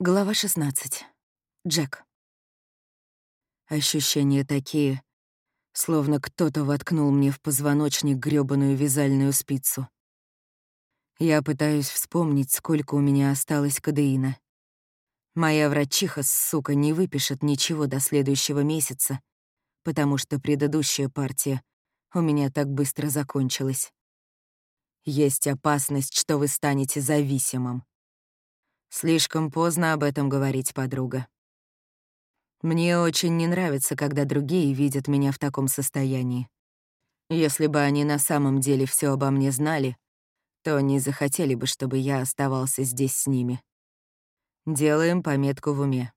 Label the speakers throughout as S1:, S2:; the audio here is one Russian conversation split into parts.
S1: Глава 16. Джек. Ощущения такие, словно кто-то воткнул мне в позвоночник грёбаную вязальную спицу. Я пытаюсь вспомнить, сколько у меня осталось кадеина. Моя врачиха, сука, не выпишет ничего до следующего месяца, потому что предыдущая партия у меня так быстро закончилась. Есть опасность, что вы станете зависимым. Слишком поздно об этом говорить, подруга. Мне очень не нравится, когда другие видят меня в таком состоянии. Если бы они на самом деле все обо мне знали, то не захотели бы, чтобы я оставался здесь с ними. Делаем пометку в уме.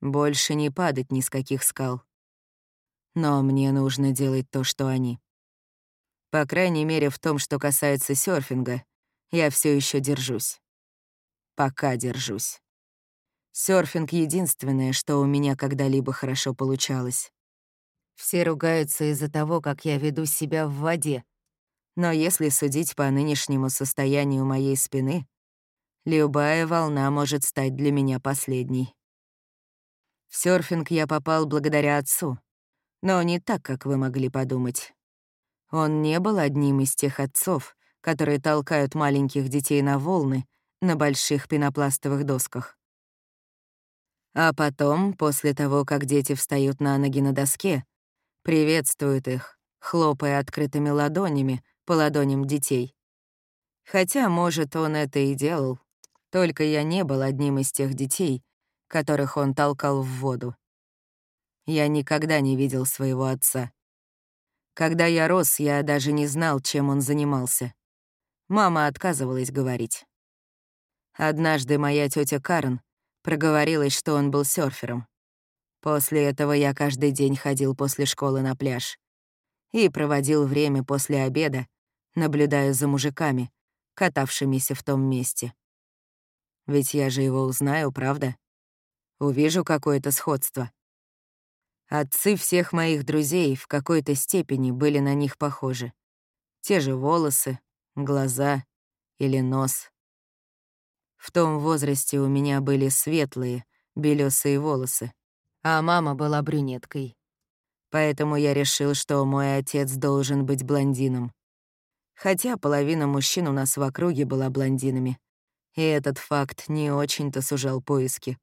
S1: Больше не падать ни с каких скал. Но мне нужно делать то, что они. По крайней мере, в том, что касается серфинга, я все еще держусь. Пока держусь. Сёрфинг — единственное, что у меня когда-либо хорошо получалось. Все ругаются из-за того, как я веду себя в воде. Но если судить по нынешнему состоянию моей спины, любая волна может стать для меня последней. В сёрфинг я попал благодаря отцу, но не так, как вы могли подумать. Он не был одним из тех отцов, которые толкают маленьких детей на волны на больших пенопластовых досках. А потом, после того, как дети встают на ноги на доске, приветствуют их, хлопая открытыми ладонями по ладоням детей. Хотя, может, он это и делал, только я не был одним из тех детей, которых он толкал в воду. Я никогда не видел своего отца. Когда я рос, я даже не знал, чем он занимался. Мама отказывалась говорить. Однажды моя тетя Карен проговорилась, что он был серфером. После этого я каждый день ходил после школы на пляж и проводил время после обеда, наблюдая за мужиками, катавшимися в том месте. Ведь я же его узнаю, правда? Увижу какое-то сходство. Отцы всех моих друзей в какой-то степени были на них похожи. Те же волосы, глаза или нос. В том возрасте у меня были светлые, белесые волосы, а мама была брюнеткой. Поэтому я решил, что мой отец должен быть блондином. Хотя половина мужчин у нас в округе была блондинами, и этот факт не очень-то сужал поиски.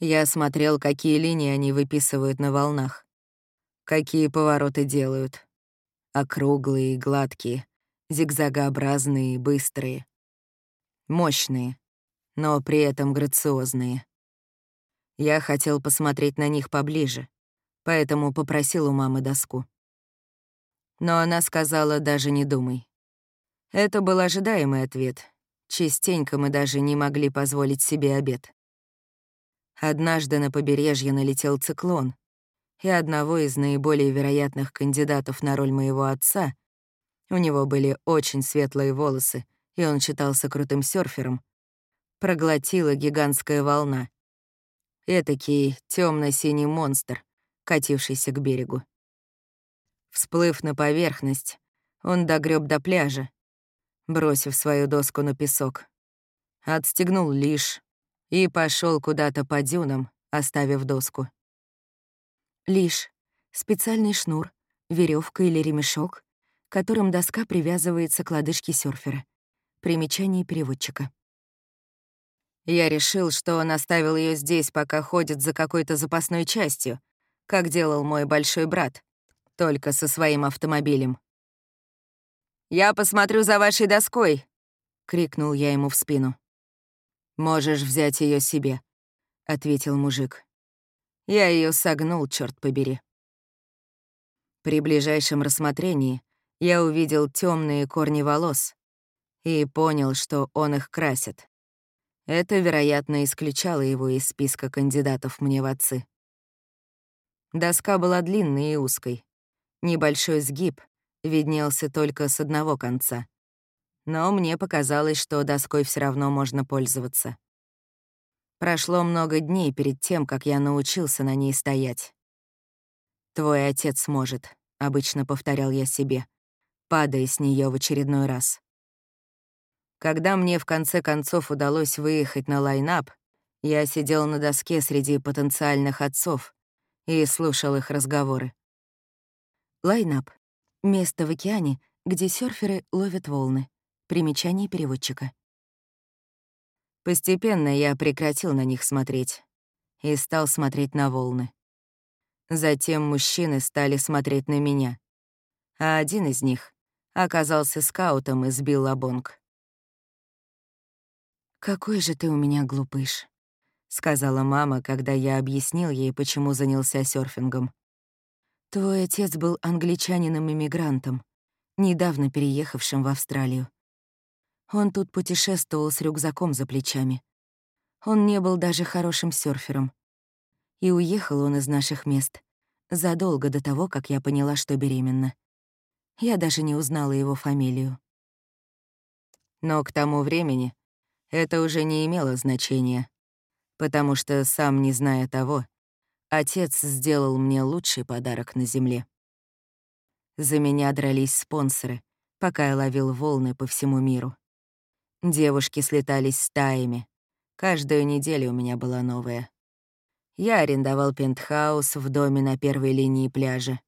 S1: Я смотрел, какие линии они выписывают на волнах, какие повороты делают. Округлые, гладкие, зигзагообразные, быстрые мощные, но при этом грациозные. Я хотел посмотреть на них поближе, поэтому попросил у мамы доску. Но она сказала «даже не думай». Это был ожидаемый ответ. Частенько мы даже не могли позволить себе обед. Однажды на побережье налетел циклон, и одного из наиболее вероятных кандидатов на роль моего отца, у него были очень светлые волосы, и он считался крутым серфером, проглотила гигантская волна. Этакий темно синий монстр, катившийся к берегу. Всплыв на поверхность, он догреб до пляжа, бросив свою доску на песок. Отстегнул лишь и пошел куда-то по дюнам, оставив доску. Лишь — специальный шнур, веревка или ремешок, которым доска привязывается к лодыжке серфера. Примечание переводчика. Я решил, что он оставил ее здесь, пока ходит за какой-то запасной частью, как делал мой большой брат, только со своим автомобилем. «Я посмотрю за вашей доской!» — крикнул я ему в спину. «Можешь взять ее себе», — ответил мужик. Я ее согнул, черт побери. При ближайшем рассмотрении я увидел темные корни волос, и понял, что он их красит. Это, вероятно, исключало его из списка кандидатов мне в отцы. Доска была длинной и узкой. Небольшой сгиб виднелся только с одного конца. Но мне показалось, что доской все равно можно пользоваться. Прошло много дней перед тем, как я научился на ней стоять. «Твой отец может», — обычно повторял я себе, падая с нее в очередной раз. Когда мне в конце концов удалось выехать на лайнап, я сидел на доске среди потенциальных отцов и слушал их разговоры. Лайнап — место в океане, где серферы ловят волны. Примечание переводчика. Постепенно я прекратил на них смотреть и стал смотреть на волны. Затем мужчины стали смотреть на меня, а один из них оказался скаутом из Биллабонг. «Какой же ты у меня глупыш», — сказала мама, когда я объяснил ей, почему занялся серфингом. «Твой отец был англичанином-иммигрантом, недавно переехавшим в Австралию. Он тут путешествовал с рюкзаком за плечами. Он не был даже хорошим серфером. И уехал он из наших мест задолго до того, как я поняла, что беременна. Я даже не узнала его фамилию. Но к тому времени это уже не имело значения, потому что, сам не зная того, отец сделал мне лучший подарок на земле. За меня дрались спонсоры, пока я ловил волны по всему миру. Девушки слетались стаями. Каждую неделю у меня была новая. Я арендовал пентхаус в доме на первой линии пляжа,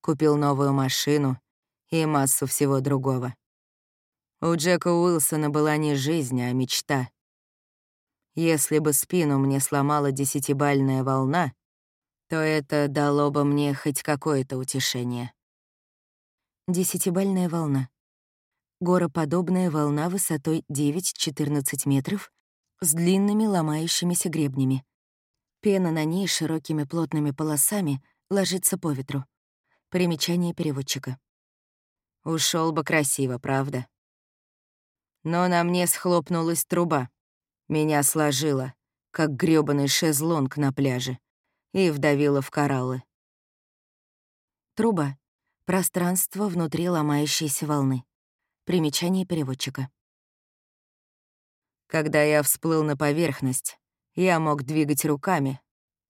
S1: купил новую машину и массу всего другого. У Джека Уилсона была не жизнь, а мечта. Если бы спину мне сломала десятибальная волна, то это дало бы мне хоть какое-то утешение. Десятибальная волна. Гороподобная волна высотой 9-14 метров с длинными ломающимися гребнями. Пена на ней широкими плотными полосами ложится по ветру. Примечание переводчика. Ушел бы красиво, правда? Но на мне схлопнулась труба. Меня сложило, как грёбаный шезлонг на пляже, и вдавило в кораллы. Труба — пространство внутри ломающейся волны. Примечание переводчика. Когда я всплыл на поверхность, я мог двигать руками,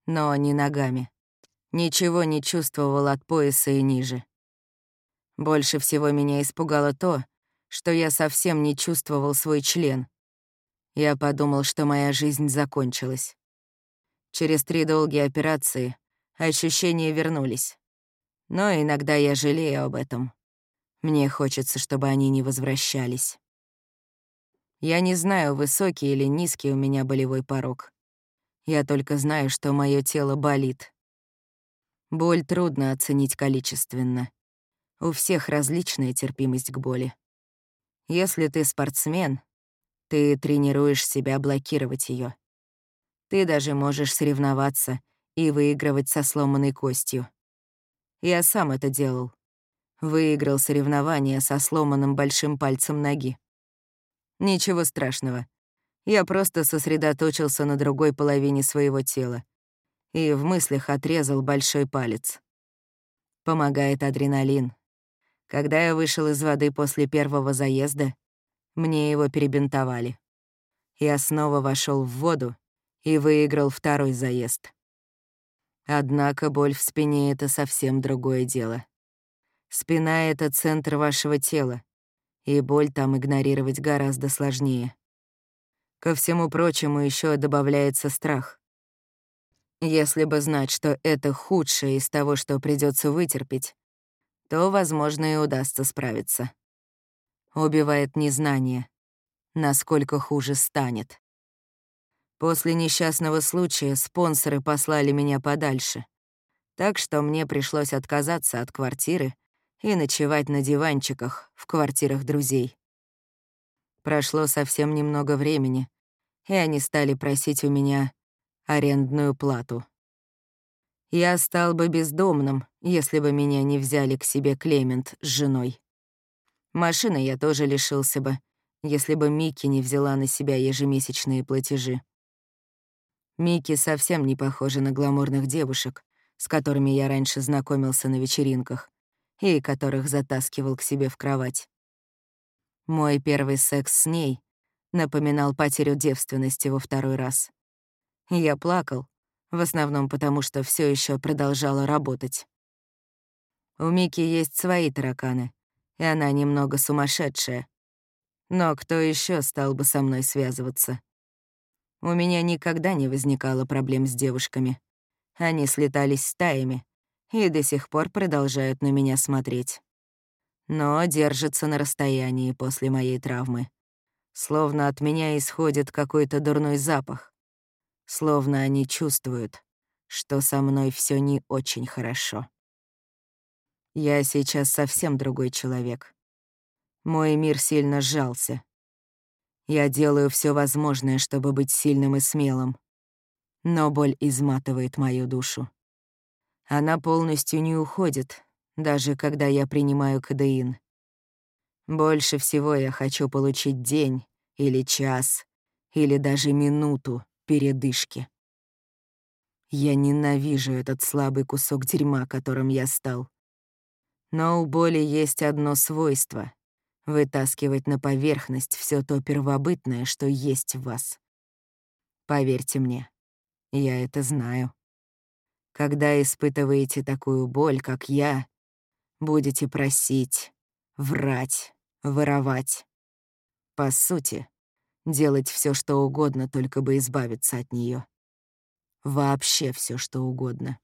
S1: но не ногами. Ничего не чувствовал от пояса и ниже. Больше всего меня испугало то, что я совсем не чувствовал свой член. Я подумал, что моя жизнь закончилась. Через три долгие операции ощущения вернулись. Но иногда я жалею об этом. Мне хочется, чтобы они не возвращались. Я не знаю, высокий или низкий у меня болевой порог. Я только знаю, что мое тело болит. Боль трудно оценить количественно. У всех различная терпимость к боли. Если ты спортсмен, ты тренируешь себя блокировать ее. Ты даже можешь соревноваться и выигрывать со сломанной костью. Я сам это делал. Выиграл соревнование со сломанным большим пальцем ноги. Ничего страшного. Я просто сосредоточился на другой половине своего тела и в мыслях отрезал большой палец. Помогает адреналин. Когда я вышел из воды после первого заезда, мне его перебинтовали. Я снова вошел в воду и выиграл второй заезд. Однако боль в спине — это совсем другое дело. Спина — это центр вашего тела, и боль там игнорировать гораздо сложнее. Ко всему прочему еще добавляется страх. Если бы знать, что это худшее из того, что придется вытерпеть, то, возможно, и удастся справиться. Убивает незнание, насколько хуже станет. После несчастного случая спонсоры послали меня подальше, так что мне пришлось отказаться от квартиры и ночевать на диванчиках в квартирах друзей. Прошло совсем немного времени, и они стали просить у меня арендную плату. Я стал бы бездомным, если бы меня не взяли к себе Клемент с женой. Машины я тоже лишился бы, если бы Микки не взяла на себя ежемесячные платежи. Микки совсем не похожа на гламурных девушек, с которыми я раньше знакомился на вечеринках и которых затаскивал к себе в кровать. Мой первый секс с ней напоминал потерю девственности во второй раз. Я плакал, в основном потому, что все еще продолжала работать. У Мики есть свои тараканы, и она немного сумасшедшая. Но кто еще стал бы со мной связываться? У меня никогда не возникало проблем с девушками. Они слетались стаями и до сих пор продолжают на меня смотреть. Но держатся на расстоянии после моей травмы. Словно от меня исходит какой-то дурной запах. Словно они чувствуют, что со мной все не очень хорошо. Я сейчас совсем другой человек. Мой мир сильно сжался. Я делаю все возможное, чтобы быть сильным и смелым. Но боль изматывает мою душу. Она полностью не уходит, даже когда я принимаю кадеин. Больше всего я хочу получить день или час, или даже минуту передышки. Я ненавижу этот слабый кусок дерьма, которым я стал. Но у боли есть одно свойство — вытаскивать на поверхность все то первобытное, что есть в вас. Поверьте мне, я это знаю. Когда испытываете такую боль, как я, будете просить, врать, воровать. По сути, делать все, что угодно, только бы избавиться от нее. Вообще все, что угодно.